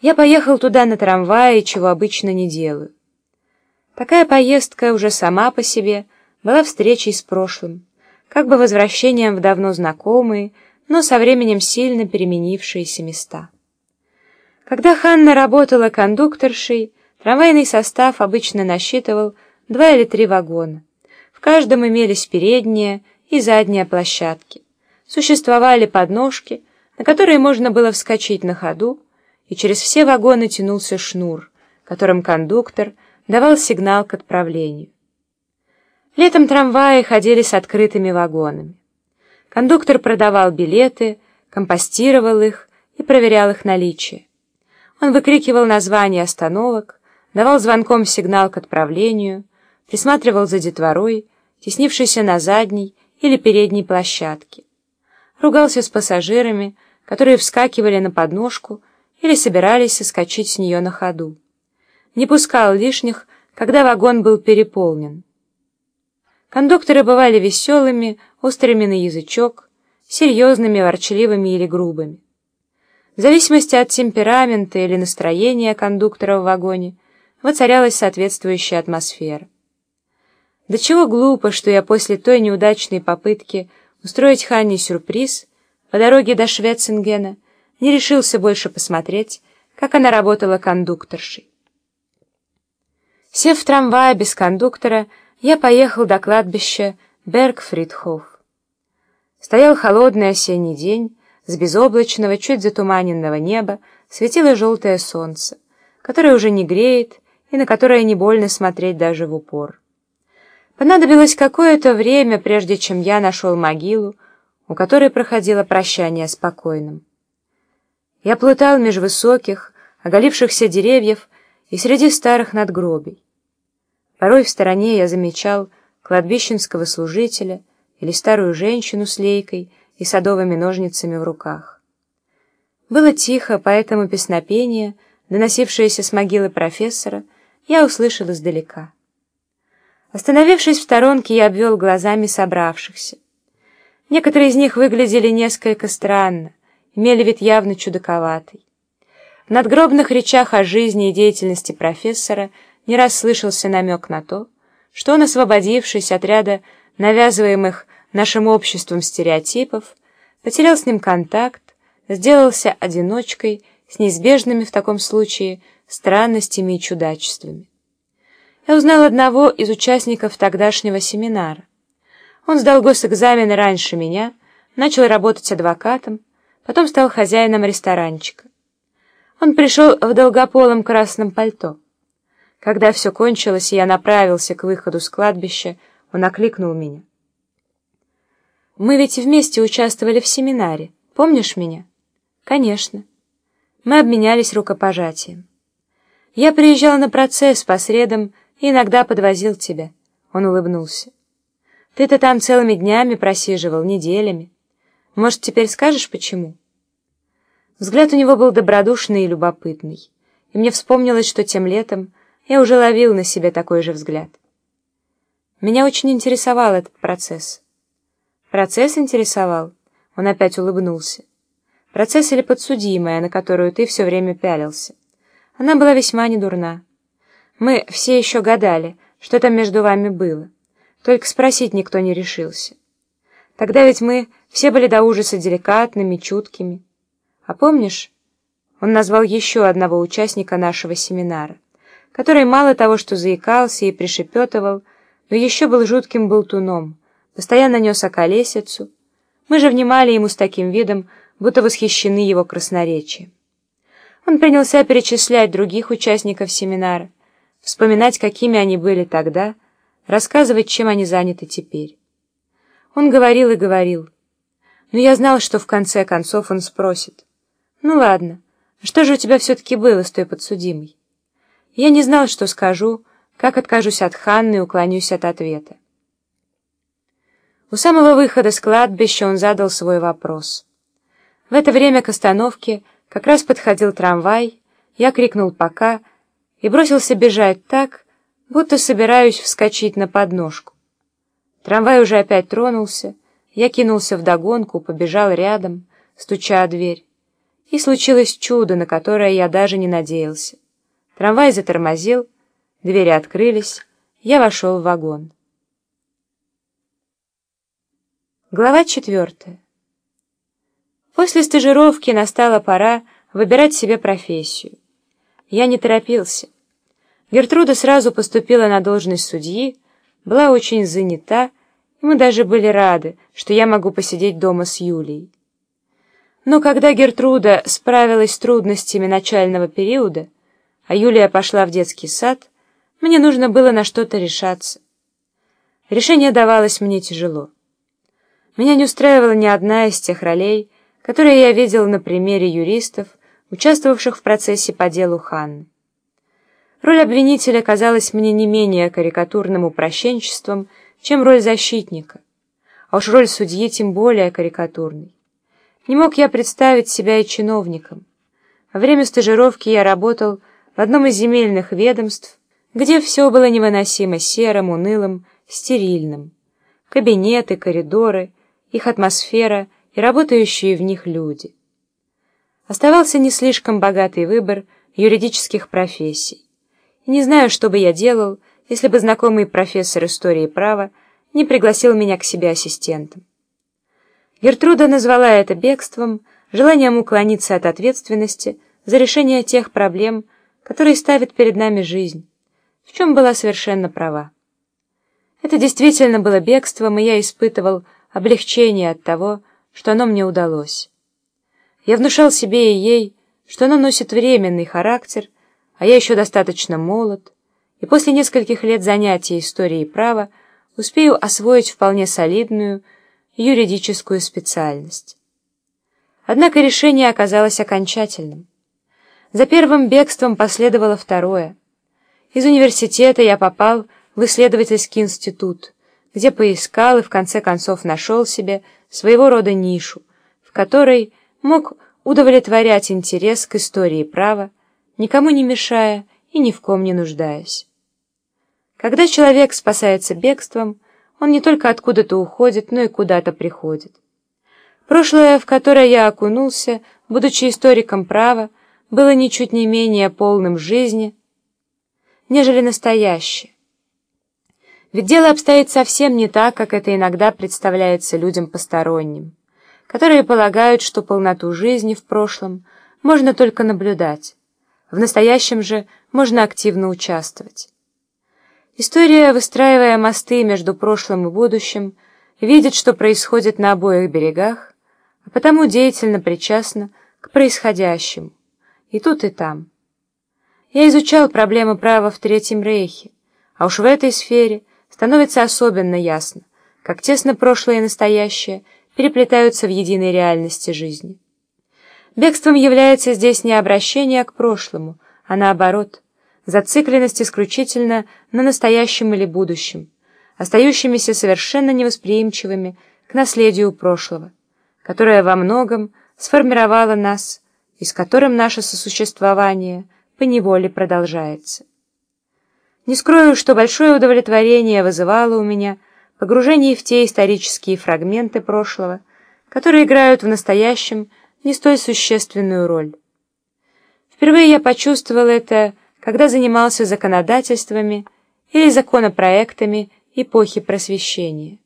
Я поехал туда на трамвае, чего обычно не делаю. Такая поездка уже сама по себе была встречей с прошлым, как бы возвращением в давно знакомые, но со временем сильно переменившиеся места. Когда Ханна работала кондукторшей, трамвайный состав обычно насчитывал два или три вагона. В каждом имелись передние и задние площадки. Существовали подножки, на которые можно было вскочить на ходу, и через все вагоны тянулся шнур, которым кондуктор давал сигнал к отправлению. Летом трамваи ходили с открытыми вагонами. Кондуктор продавал билеты, компостировал их и проверял их наличие. Он выкрикивал названия остановок, давал звонком сигнал к отправлению, присматривал за детворой, теснившейся на задней или передней площадке. Ругался с пассажирами, которые вскакивали на подножку или собирались соскочить с нее на ходу. Не пускал лишних, когда вагон был переполнен. Кондукторы бывали веселыми, острыми на язычок, серьезными, ворчливыми или грубыми. В зависимости от темперамента или настроения кондуктора в вагоне воцарялась соответствующая атмосфера. До чего глупо, что я после той неудачной попытки устроить Ханне сюрприз по дороге до Швецингена не решился больше посмотреть, как она работала кондукторшей. Сев в трамвай без кондуктора, я поехал до кладбища Бергфридхоф. Стоял холодный осенний день, с безоблачного, чуть затуманенного неба светило желтое солнце, которое уже не греет и на которое не больно смотреть даже в упор. Понадобилось какое-то время, прежде чем я нашел могилу, у которой проходило прощание с покойным. Я плутал меж высоких, оголившихся деревьев и среди старых надгробий. Порой в стороне я замечал кладбищенского служителя или старую женщину с лейкой и садовыми ножницами в руках. Было тихо, поэтому песнопение, доносившееся с могилы профессора, я услышал издалека. Остановившись в сторонке, я обвел глазами собравшихся. Некоторые из них выглядели несколько странно, имели вид явно чудаковатый. В надгробных речах о жизни и деятельности профессора не раз слышался намек на то, что он, освободившись от ряда навязываемых нашим обществом стереотипов, потерял с ним контакт, сделался одиночкой с неизбежными в таком случае странностями и чудачествами. Я узнал одного из участников тогдашнего семинара. Он сдал госэкзамен раньше меня, начал работать адвокатом, потом стал хозяином ресторанчика. Он пришел в долгополом красном пальто. Когда все кончилось, и я направился к выходу с кладбища, он окликнул меня. «Мы ведь вместе участвовали в семинаре. Помнишь меня?» «Конечно». Мы обменялись рукопожатием. «Я приезжал на процесс по средам и иногда подвозил тебя». Он улыбнулся. «Ты-то там целыми днями просиживал, неделями. Может, теперь скажешь, почему?» Взгляд у него был добродушный и любопытный, и мне вспомнилось, что тем летом я уже ловил на себе такой же взгляд. Меня очень интересовал этот процесс. Процесс интересовал? Он опять улыбнулся. Процесс или подсудимая, на которую ты все время пялился. Она была весьма недурна. Мы все еще гадали, что там между вами было. Только спросить никто не решился. Тогда ведь мы все были до ужаса деликатными, чуткими. А помнишь, он назвал еще одного участника нашего семинара, который мало того, что заикался и пришепетывал, но еще был жутким болтуном, постоянно нес околесицу. Мы же внимали ему с таким видом, будто восхищены его красноречием. Он принялся перечислять других участников семинара, вспоминать, какими они были тогда, рассказывать, чем они заняты теперь. Он говорил и говорил, но я знал, что в конце концов он спросит. «Ну ладно, что же у тебя все-таки было с той подсудимой?» Я не знал, что скажу, как откажусь от Ханны и уклонюсь от ответа. У самого выхода с кладбища он задал свой вопрос. В это время к остановке как раз подходил трамвай, я крикнул «пока», и бросился бежать так, будто собираюсь вскочить на подножку. Трамвай уже опять тронулся, я кинулся в догонку, побежал рядом, стуча о дверь. И случилось чудо, на которое я даже не надеялся. Трамвай затормозил, двери открылись, я вошел в вагон. Глава четвертая. После стажировки настала пора выбирать себе профессию. Я не торопился. Гертруда сразу поступила на должность судьи, была очень занята, и мы даже были рады, что я могу посидеть дома с Юлией. Но когда Гертруда справилась с трудностями начального периода, а Юлия пошла в детский сад, мне нужно было на что-то решаться. Решение давалось мне тяжело. Меня не устраивала ни одна из тех ролей, которые я видел на примере юристов, участвовавших в процессе по делу Ханны. Роль обвинителя казалась мне не менее карикатурным упрощенчеством, чем роль защитника, а уж роль судьи тем более карикатурной. Не мог я представить себя и чиновником. Во время стажировки я работал в одном из земельных ведомств, где все было невыносимо серым, унылым, стерильным. Кабинеты, коридоры, их атмосфера и работающие в них люди. Оставался не слишком богатый выбор юридических профессий. Не знаю, что бы я делал, если бы знакомый профессор истории права не пригласил меня к себе ассистентом. Гертруда назвала это бегством, желанием уклониться от ответственности за решение тех проблем, которые ставит перед нами жизнь, в чем была совершенно права. Это действительно было бегством, и я испытывал облегчение от того, что оно мне удалось. Я внушал себе и ей, что оно носит временный характер, а я еще достаточно молод, и после нескольких лет занятий историей права успею освоить вполне солидную, юридическую специальность. Однако решение оказалось окончательным. За первым бегством последовало второе. Из университета я попал в исследовательский институт, где поискал и в конце концов нашел себе своего рода нишу, в которой мог удовлетворять интерес к истории права, никому не мешая и ни в ком не нуждаясь. Когда человек спасается бегством, он не только откуда-то уходит, но и куда-то приходит. Прошлое, в которое я окунулся, будучи историком права, было ничуть не менее полным жизни, нежели настоящее. Ведь дело обстоит совсем не так, как это иногда представляется людям посторонним, которые полагают, что полноту жизни в прошлом можно только наблюдать, в настоящем же можно активно участвовать. История, выстраивая мосты между прошлым и будущим, видит, что происходит на обоих берегах, а потому деятельно причастна к происходящему, и тут, и там. Я изучал проблемы права в Третьем Рейхе, а уж в этой сфере становится особенно ясно, как тесно прошлое и настоящее переплетаются в единой реальности жизни. Бегством является здесь не обращение к прошлому, а наоборот – зацикленность исключительно на настоящем или будущем, остающимися совершенно невосприимчивыми к наследию прошлого, которое во многом сформировало нас и с которым наше сосуществование поневоле продолжается. Не скрою, что большое удовлетворение вызывало у меня погружение в те исторические фрагменты прошлого, которые играют в настоящем не столь существенную роль. Впервые я почувствовал это когда занимался законодательствами или законопроектами эпохи Просвещения.